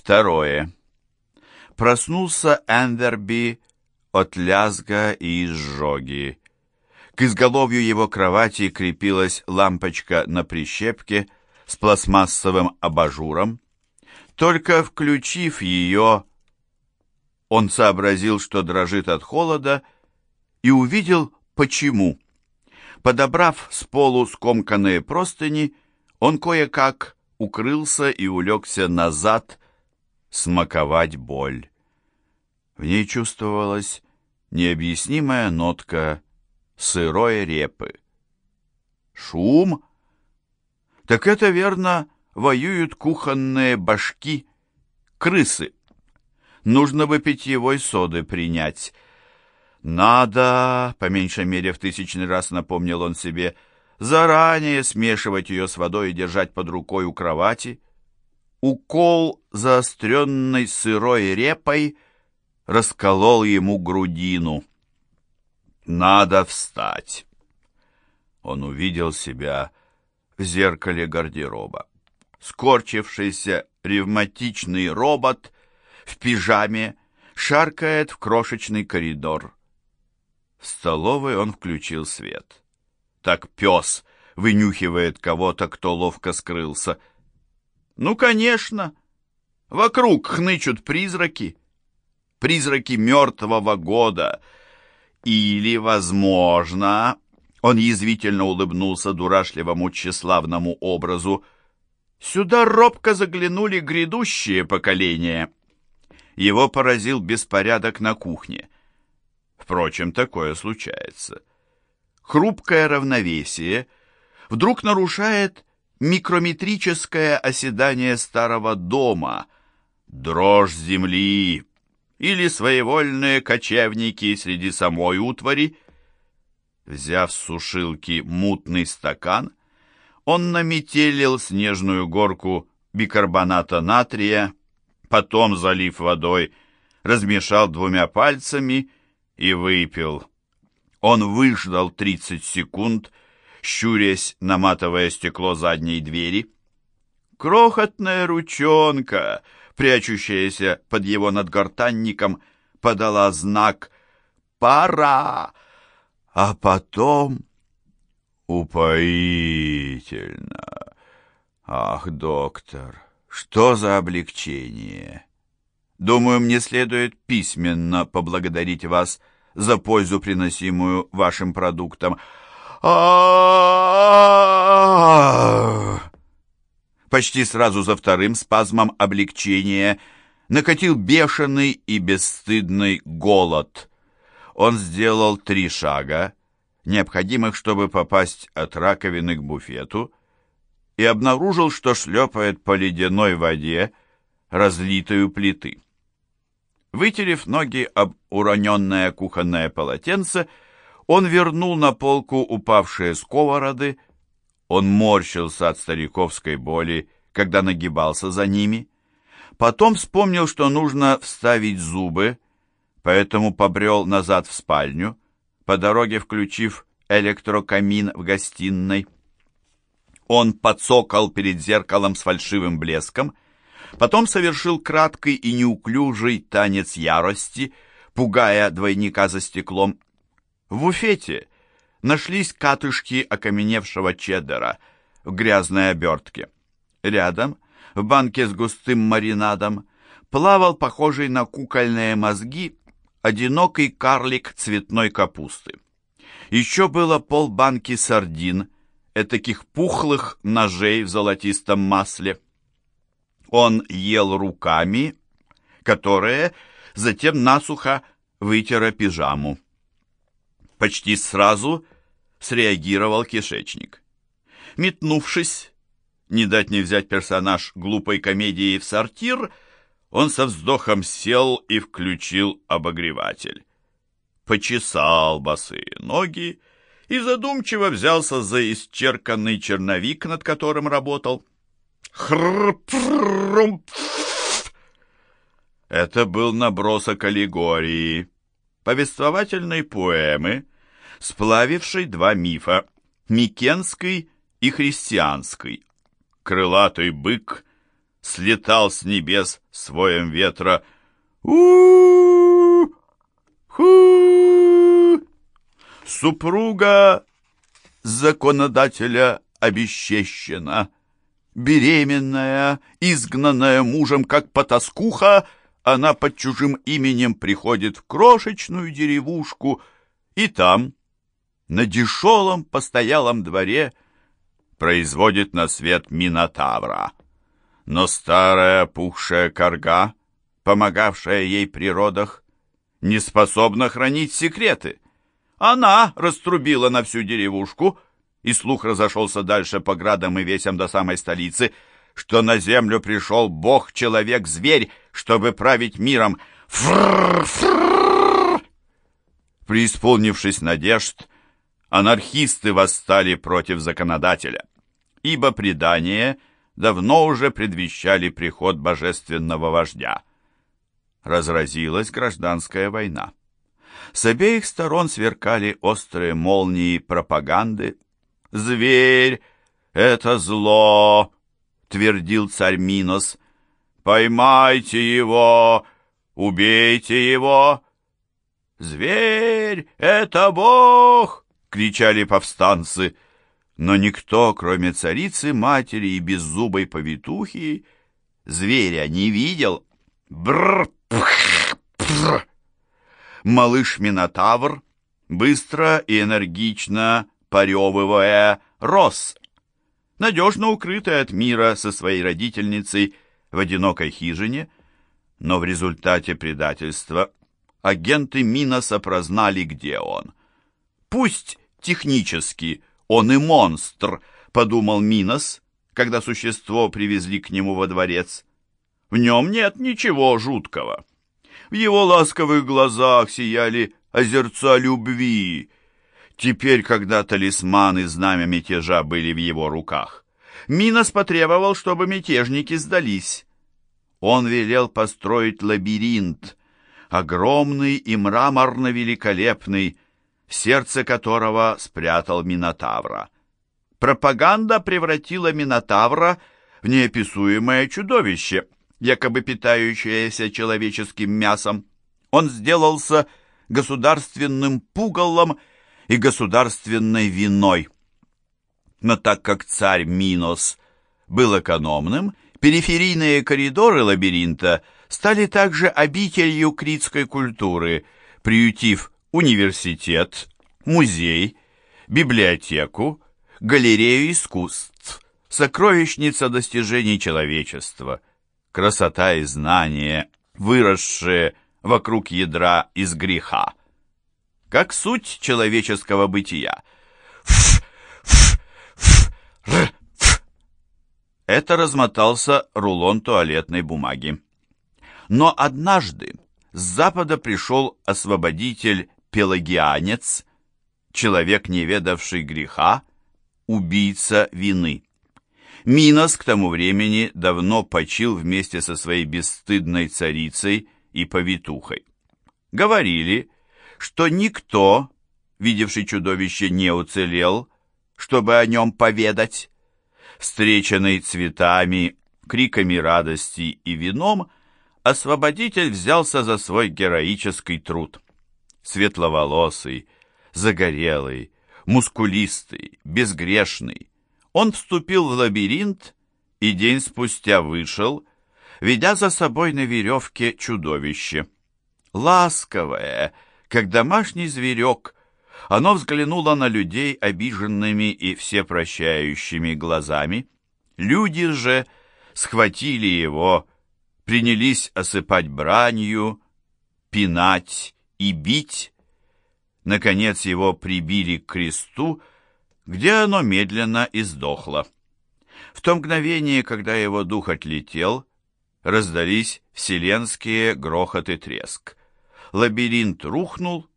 Второе. Проснулся Эндерби от лязга и изжоги. К изголовью его кровати крепилась лампочка на прищепке с пластмассовым абажуром. Только включив ее, он сообразил, что дрожит от холода, и увидел, почему. Подобрав с полу скомканные простыни, он кое-как укрылся и улегся назад, смаковать боль. В ней чувствовалась необъяснимая нотка сырой репы. Шум? Так это верно, воюют кухонные башки, крысы. Нужно бы питьевой соды принять. Надо, по меньшей мере в тысячный раз напомнил он себе, заранее смешивать ее с водой и держать под рукой у кровати. Укол заостренной сырой репой расколол ему грудину. «Надо встать!» Он увидел себя в зеркале гардероба. Скорчившийся ревматичный робот в пижаме шаркает в крошечный коридор. В столовой он включил свет. Так пес вынюхивает кого-то, кто ловко скрылся — ну, конечно. Вокруг хнычут призраки. Призраки мертвого года. Или, возможно... Он язвительно улыбнулся дурашливому тщеславному образу. Сюда робко заглянули грядущие поколения. Его поразил беспорядок на кухне. Впрочем, такое случается. Хрупкое равновесие вдруг нарушает микрометрическое оседание старого дома, дрожь земли или своевольные кочевники среди самой утвари. Взяв с сушилки мутный стакан, он наметелил снежную горку бикарбоната натрия, потом, залив водой, размешал двумя пальцами и выпил. Он выждал 30 секунд щурясь на матовое стекло задней двери. Крохотная ручонка, прячущаяся под его надгортанником, подала знак «Пора!», а потом «Упоительно!» «Ах, доктор, что за облегчение!» «Думаю, мне следует письменно поблагодарить вас за пользу, приносимую вашим продуктам» а Почти сразу за вторым спазмом облегчения накатил бешеный и бесстыдный голод. Он сделал три шага, необходимых, чтобы попасть от раковины к буфету, и обнаружил, что шлепает по ледяной воде, разлитой у плиты. Вытерев ноги об уроненное кухонное полотенце, он вернул на полку упавшие сковороды. Он морщился от стариковской боли, когда нагибался за ними. Потом вспомнил, что нужно вставить зубы, поэтому побрел назад в спальню, по дороге включив электрокамин в гостиной. Он подсокал перед зеркалом с фальшивым блеском, потом совершил краткий и неуклюжий танец ярости, пугая двойника за стеклом. В буфете нашлись катышки окаменевшего чеддера в грязной обертке. Рядом, в банке с густым маринадом, плавал похожий на кукольные мозги одинокий карлик цветной капусты. Еще было полбанки сардин, таких пухлых ножей в золотистом масле. Он ел руками, которые затем насухо вытера пижаму. Почти сразу среагировал кишечник. Метнувшись, не дать не взять персонаж глупой комедии в сортир, он со вздохом сел и включил обогреватель. Почесал босые ноги и задумчиво взялся за исчерканный черновик, над которым работал. Это был набросок аллегории, повествовательной поэмы, сплавившей два мифа – микенский и христианский. Крылатый бык слетал с небес своем ветра. у ху Супруга законодателя обесчещена, беременная, изгнанная мужем, как потаскуха, она под чужим именем приходит в крошечную деревушку, и там, на дешевом постоялом дворе, производит на свет Минотавра. Но старая пухшая корга, помогавшая ей при родах, не способна хранить секреты. Она раструбила на всю деревушку, и слух разошелся дальше по градам и весям до самой столицы, что на землю пришел бог-человек-зверь, чтобы править миром. Фрррр! Преисполнившись надежд, анархисты восстали против законодателя, ибо предание давно уже предвещали приход божественного вождя. Разразилась гражданская война. С обеих сторон сверкали острые молнии пропаганды. «Зверь — это зло!» — твердил царь Минос. «Поймайте его! Убейте его!» «Зверь — это Бог!» — кричали повстанцы. Но никто, кроме царицы-матери и беззубой повитухи, зверя не видел. Бррр! Малыш Минотавр, быстро и энергично поревывая, рос, надежно укрытый от мира со своей родительницей в одинокой хижине, но в результате предательства агенты Миноса прознали, где он. Пусть технически он и монстр, подумал Минос, когда существо привезли к нему во дворец. В нем нет ничего жуткого. В его ласковых глазах сияли озерца любви. Теперь, когда талисман и знамя мятежа были в его руках, Минос потребовал, чтобы мятежники сдались. Он велел построить лабиринт, огромный и мраморно-великолепный, сердце которого спрятал Минотавра. Пропаганда превратила Минотавра в неописуемое чудовище, якобы питающееся человеческим мясом. Он сделался государственным пугалом и государственной виной. Но так как царь Минос был экономным, периферийные коридоры лабиринта стали также обителью критской культуры, приютив университет, музей, библиотеку, галерею искусств, сокровищница достижений человечества, красота и знание, выросшие вокруг ядра из греха. Как суть человеческого бытия. Это размотался рулон туалетной бумаги. Но однажды с запада пришел освободитель пелагианец, человек, не ведавший греха, убийца вины. Минос к тому времени давно почил вместе со своей бесстыдной царицей и повитухой. Говорили, что никто, видевший чудовище, не уцелел, чтобы о нем поведать. Встреченный цветами, криками радости и вином, освободитель взялся за свой героический труд светловолосый, загорелый, мускулистый, безгрешный. Он вступил в лабиринт и день спустя вышел, ведя за собой на веревке чудовище. Ласковое, как домашний зверек, оно взглянуло на людей обиженными и всепрощающими глазами. Люди же схватили его, принялись осыпать бранью, пинать и бить. Наконец его прибили к кресту, где оно медленно издохло. В то мгновение, когда его дух отлетел, раздались вселенские грохот и треск. Лабиринт рухнул,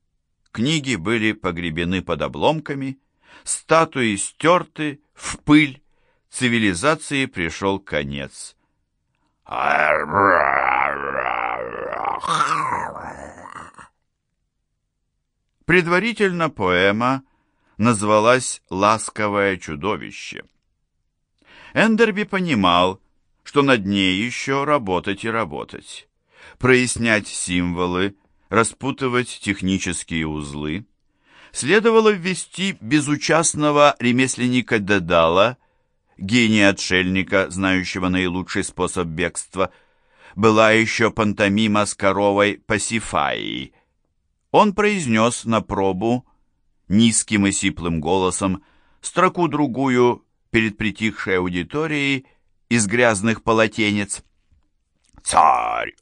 книги были погребены под обломками, статуи стерты в пыль, цивилизации пришел конец. Предварительно поэма назвалась «Ласковое чудовище». Эндерби понимал, что над ней еще работать и работать. Прояснять символы, распутывать технические узлы. Следовало ввести безучастного ремесленника Дедала, гения-отшельника, знающего наилучший способ бегства. Была еще пантомима с коровой Пасифаей. Он произнес на пробу низким и сиплым голосом строку-другую перед притихшей аудиторией из грязных полотенец. «Царь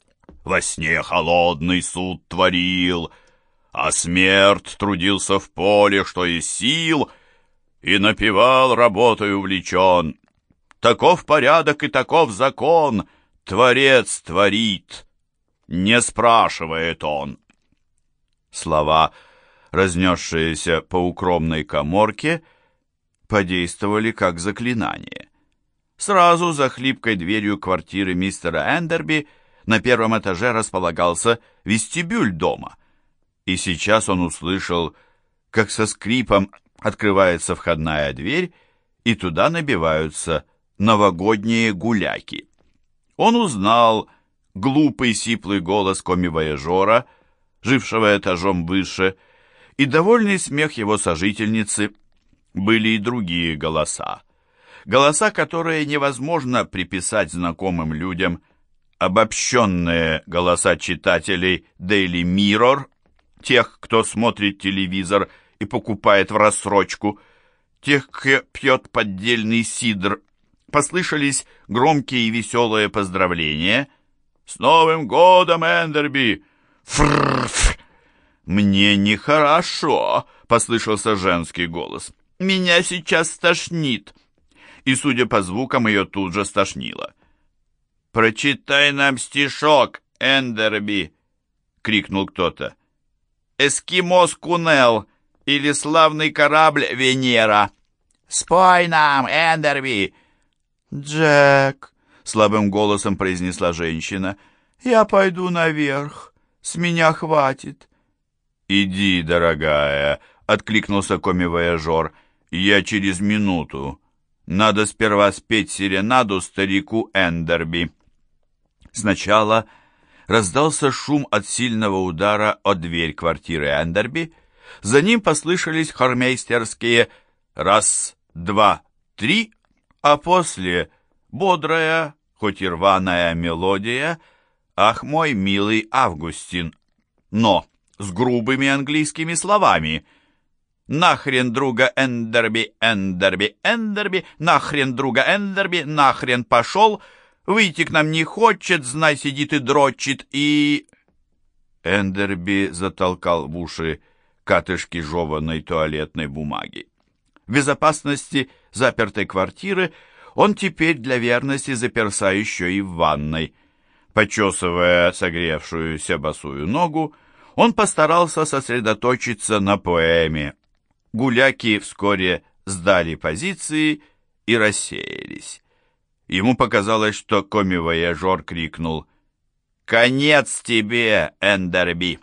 во сне холодный суд творил, а смерть трудился в поле, что из сил, и напевал, работой увлечен. Таков порядок и таков закон, Творец творит, не спрашивает он». Слова — разнесшиеся по укромной коморке, подействовали как заклинание. Сразу за хлипкой дверью квартиры мистера Эндерби на первом этаже располагался вестибюль дома, и сейчас он услышал, как со скрипом открывается входная дверь, и туда набиваются новогодние гуляки. Он узнал глупый сиплый голос коми-вояжора, жившего этажом выше, и довольный смех его сожительницы. Были и другие голоса. Голоса, которые невозможно приписать знакомым людям, обобщенные голоса читателей Daily Mirror, тех, кто смотрит телевизор и покупает в рассрочку, тех, кто пьет поддельный сидр, послышались громкие и веселые поздравления. «С Новым годом, Эндерби!» «Фрррр!» «Мне нехорошо», — послышался женский голос. «Меня сейчас стошнит». И, судя по звукам, ее тут же стошнило. «Прочитай нам стишок, Эндерби!» — крикнул кто-то. «Эскимос Кунел или славный корабль Венера!» «Спой нам, Эндерби!» «Джек!» — слабым голосом произнесла женщина. «Я пойду наверх. С меня хватит. «Иди, дорогая», — откликнулся коми-вояжер, — «я через минуту. Надо сперва спеть серенаду старику Эндерби». Сначала раздался шум от сильного удара о дверь квартиры Эндерби, за ним послышались хормейстерские «раз, два, три», а после бодрая, хоть и рваная мелодия «Ах, мой милый Августин!» Но с грубыми английскими словами. «Нахрен друга Эндерби, Эндерби, Эндерби, нахрен друга Эндерби, нахрен пошел, выйти к нам не хочет, знай, сидит и дрочит, и...» Эндерби затолкал в уши катышки жеванной туалетной бумаги. В безопасности запертой квартиры он теперь для верности заперся еще и в ванной. Почесывая согревшуюся босую ногу, он постарался сосредоточиться на поэме. Гуляки вскоре сдали позиции и рассеялись. Ему показалось, что коми-вояжер крикнул «Конец тебе, Эндерби!»